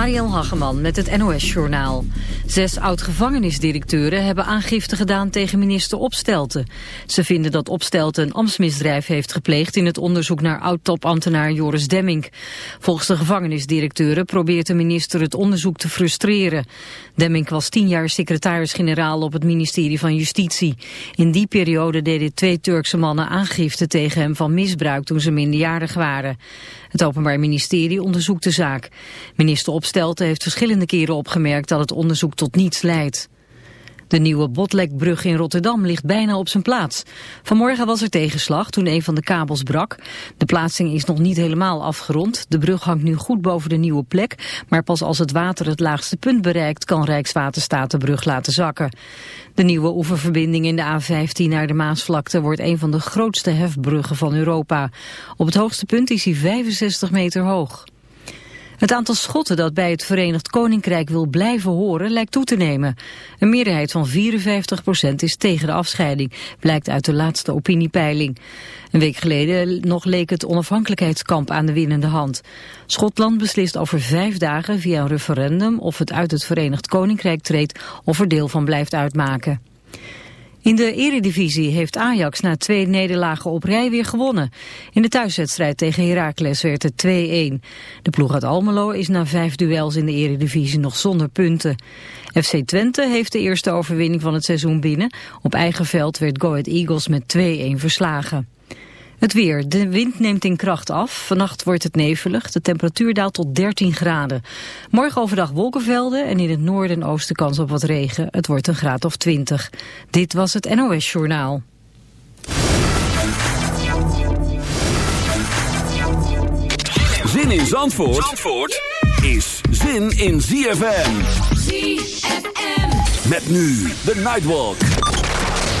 Marielle Hageman met het NOS-journaal. Zes oud-gevangenisdirecteuren hebben aangifte gedaan tegen minister Opstelten. Ze vinden dat Opstelten een ambtsmisdrijf heeft gepleegd... in het onderzoek naar oud-topambtenaar Joris Demming. Volgens de gevangenisdirecteuren probeert de minister het onderzoek te frustreren. Demming was tien jaar secretaris-generaal op het ministerie van Justitie. In die periode deden twee Turkse mannen aangifte tegen hem van misbruik... toen ze minderjarig waren. Het Openbaar Ministerie onderzoekt de zaak. Minister Opstelten heeft verschillende keren opgemerkt dat het onderzoek tot niets leidt. De nieuwe Botlekbrug in Rotterdam ligt bijna op zijn plaats. Vanmorgen was er tegenslag toen een van de kabels brak. De plaatsing is nog niet helemaal afgerond. De brug hangt nu goed boven de nieuwe plek. Maar pas als het water het laagste punt bereikt... kan Rijkswaterstaat de brug laten zakken. De nieuwe oeververbinding in de A15 naar de Maasvlakte... wordt een van de grootste hefbruggen van Europa. Op het hoogste punt is hij 65 meter hoog. Het aantal Schotten dat bij het Verenigd Koninkrijk wil blijven horen lijkt toe te nemen. Een meerderheid van 54% is tegen de afscheiding, blijkt uit de laatste opiniepeiling. Een week geleden nog leek het onafhankelijkheidskamp aan de winnende hand. Schotland beslist over vijf dagen via een referendum of het uit het Verenigd Koninkrijk treedt of er deel van blijft uitmaken. In de eredivisie heeft Ajax na twee nederlagen op rij weer gewonnen. In de thuiswedstrijd tegen Heracles werd het 2-1. De ploeg uit Almelo is na vijf duels in de eredivisie nog zonder punten. FC Twente heeft de eerste overwinning van het seizoen binnen. Op eigen veld werd Go Eagles met 2-1 verslagen. Het weer. De wind neemt in kracht af. Vannacht wordt het nevelig. De temperatuur daalt tot 13 graden. Morgen overdag wolkenvelden en in het noorden en oosten kans op wat regen. Het wordt een graad of 20. Dit was het NOS Journaal. Zin in Zandvoort, Zandvoort is zin in ZFM. ZFM. Met nu de Nightwalk.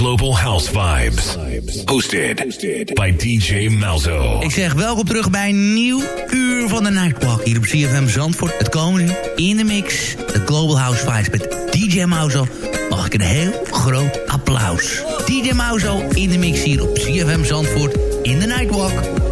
Global House Vibes. Hosted by DJ Malzo. Ik zeg welkom terug bij een nieuw uur van de Nightwalk. Hier op CFM Zandvoort. Het komende in de mix. De Global House Vibes met DJ Malzo. Mag ik een heel groot applaus. DJ Malzo in de mix hier op CFM Zandvoort in de Nightwalk.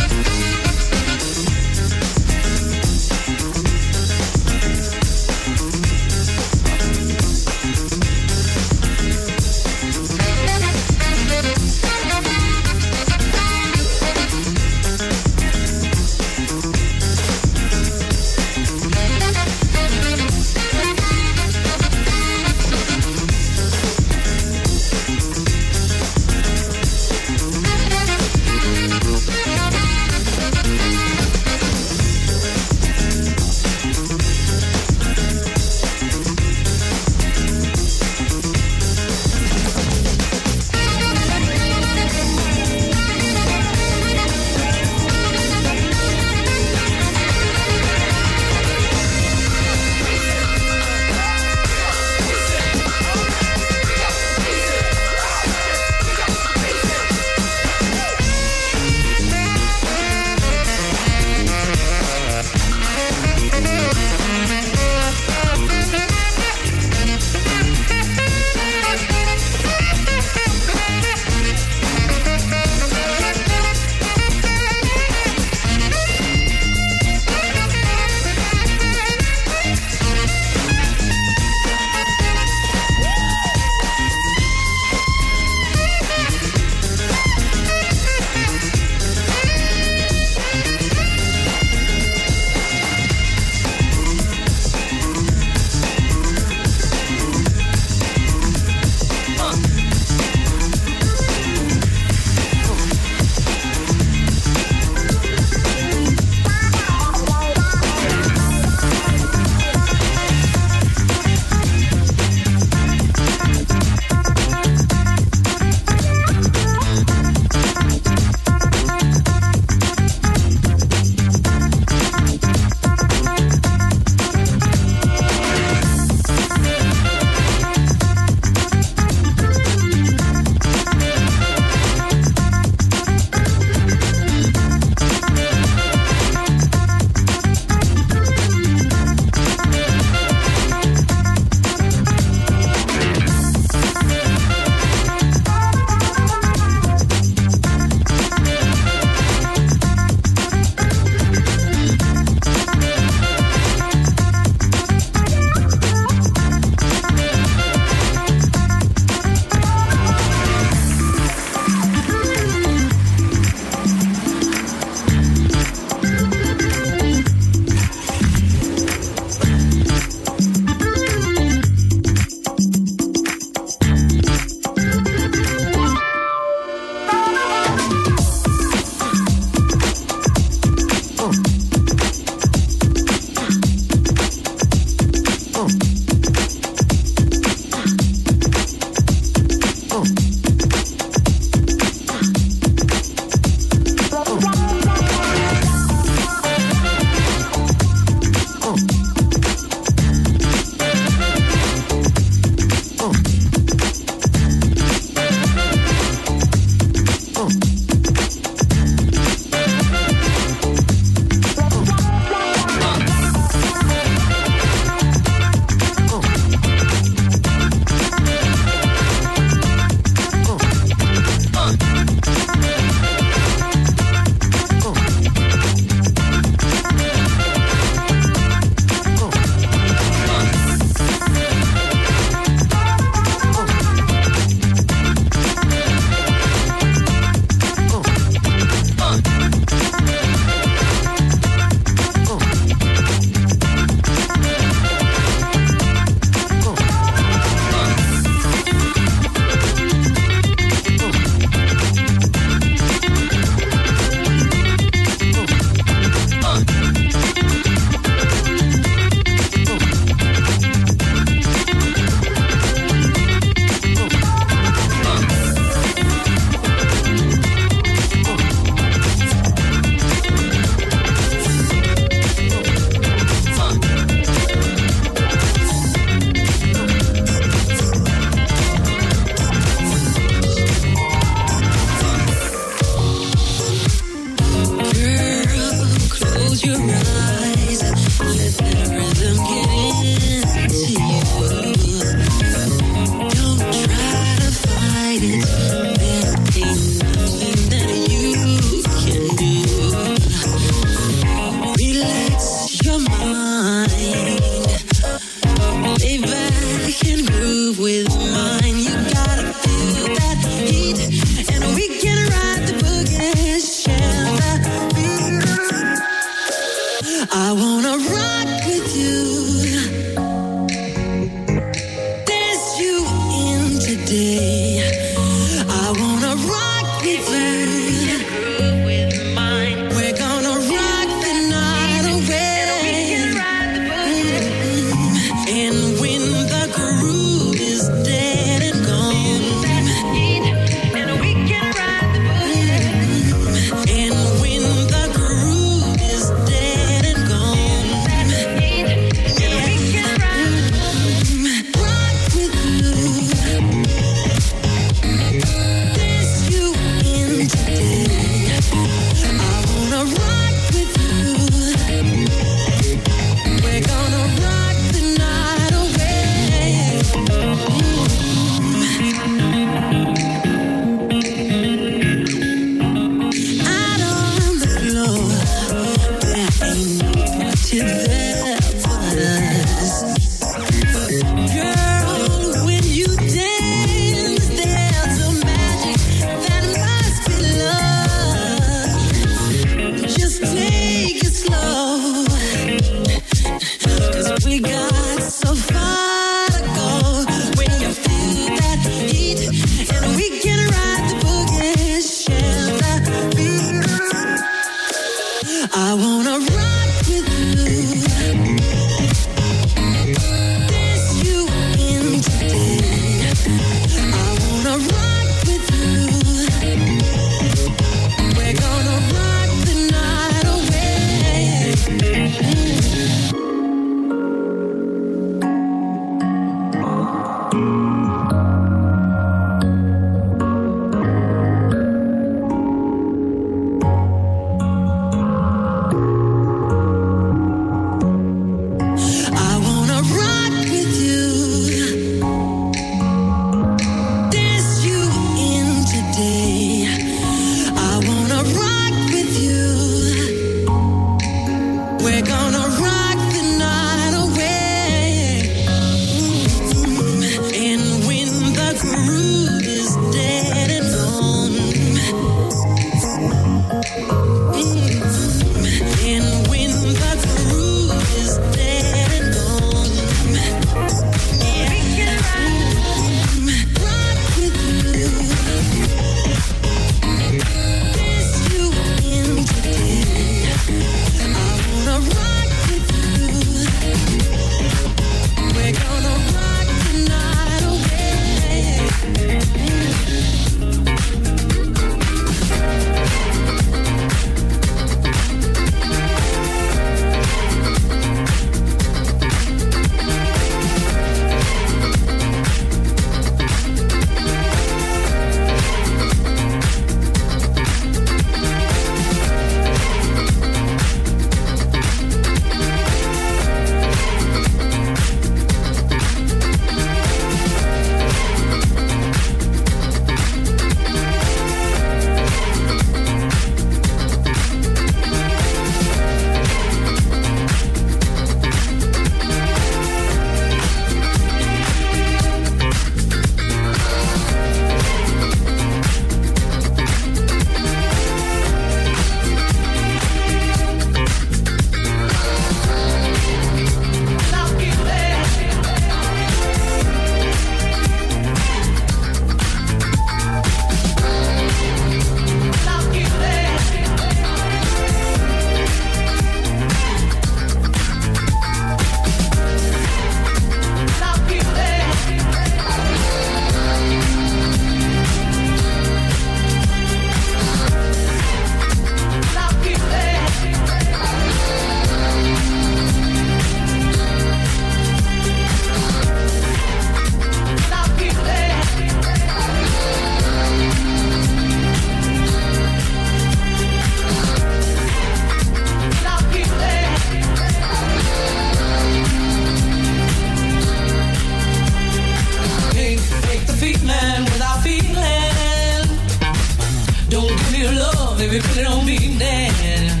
Baby, put it on me, man.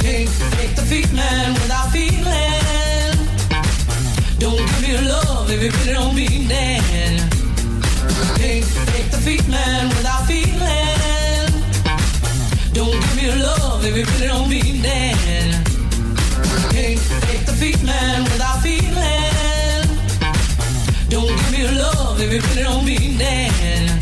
Can't make the feet man without feeling. Don't give me love baby. Put it on me, man. Can't make the feet man without feeling. Don't give me love baby. Put it on me, man. Can't make the feet man without feeling. Don't give me love baby. Put it on me, man.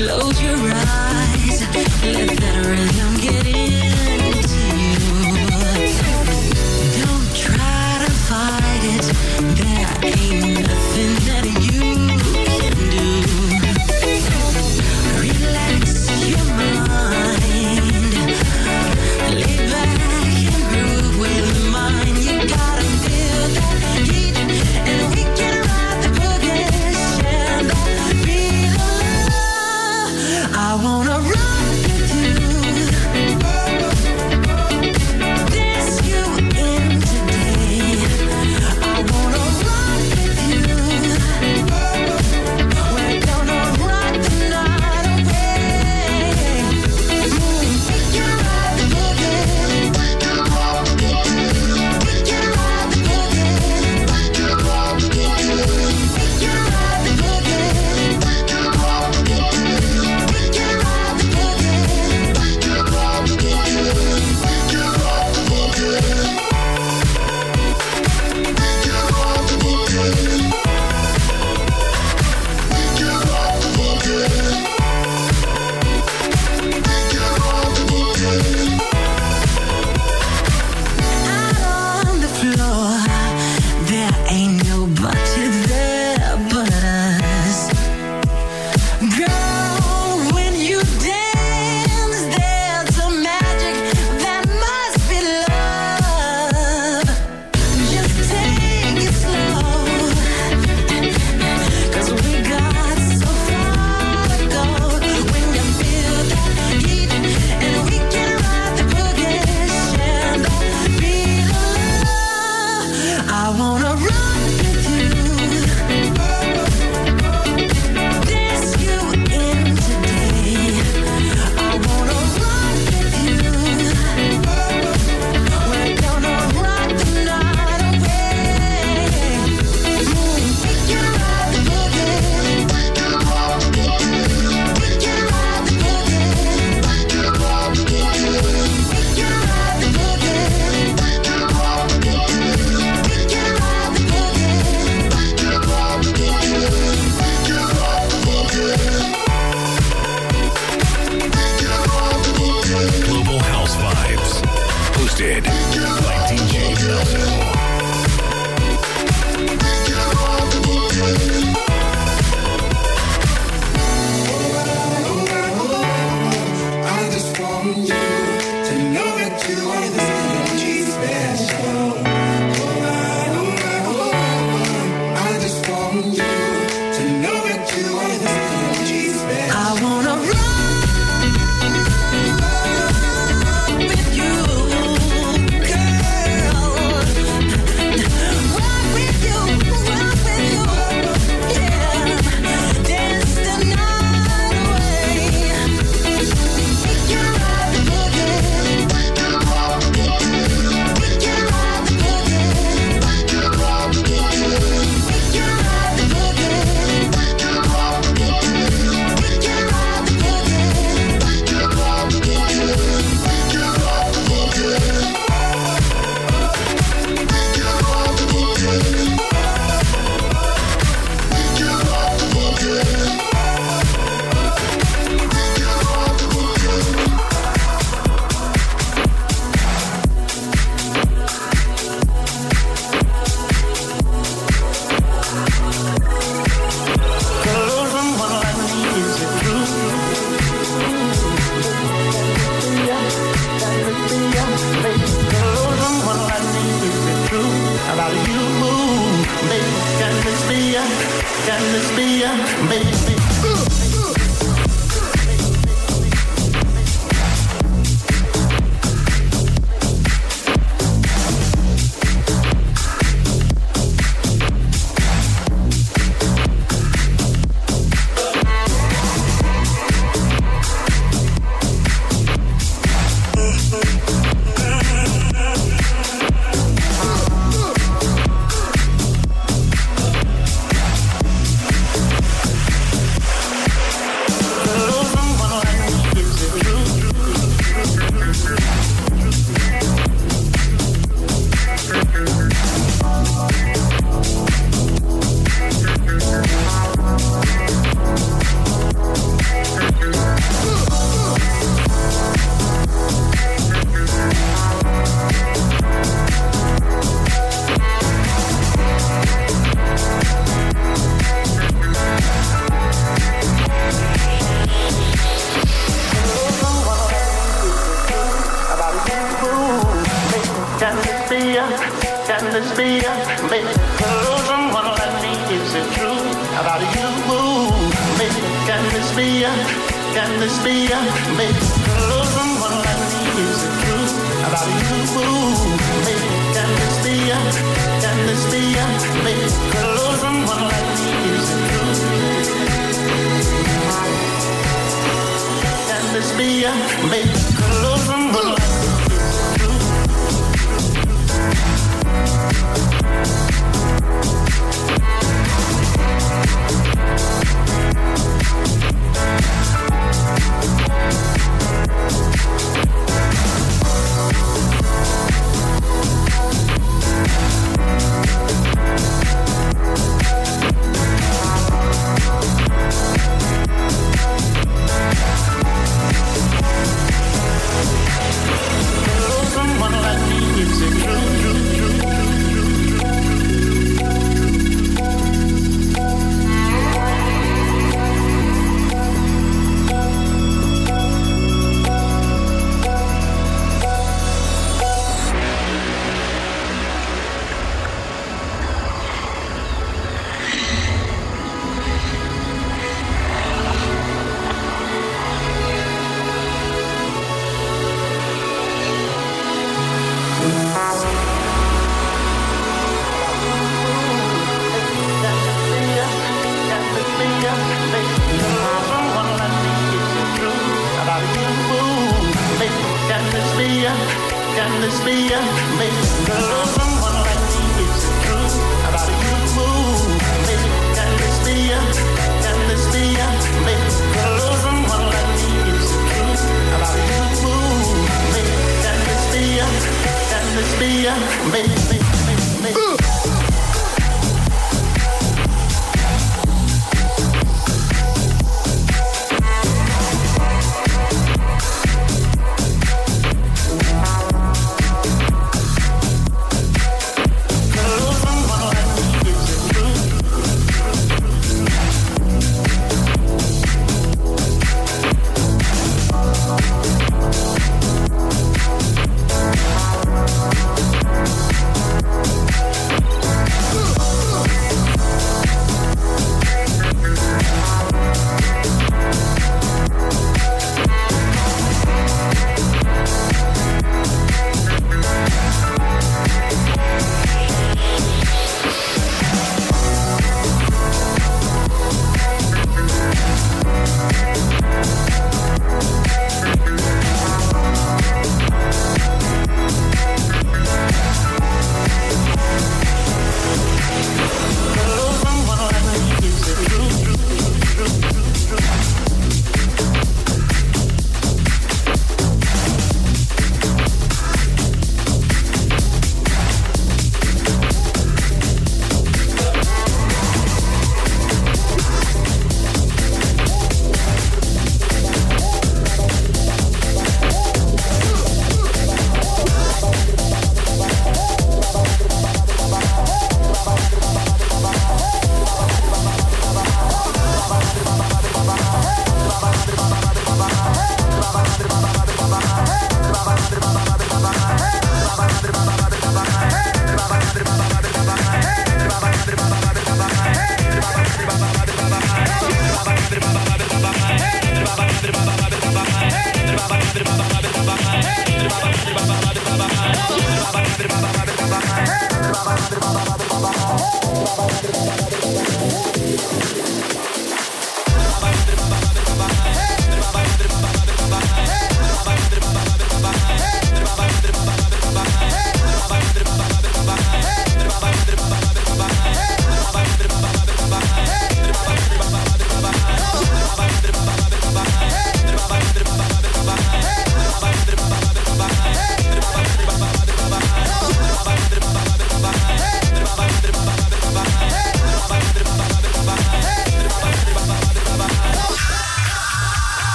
Close your eyes, let that rhythm get in.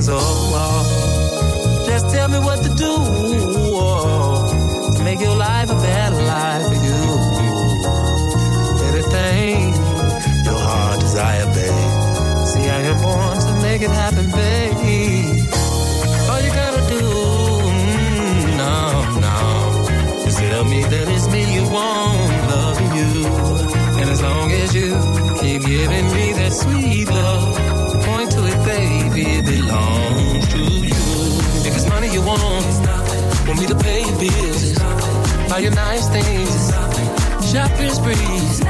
Hands, oh. Buy your nice things, shopping sprees.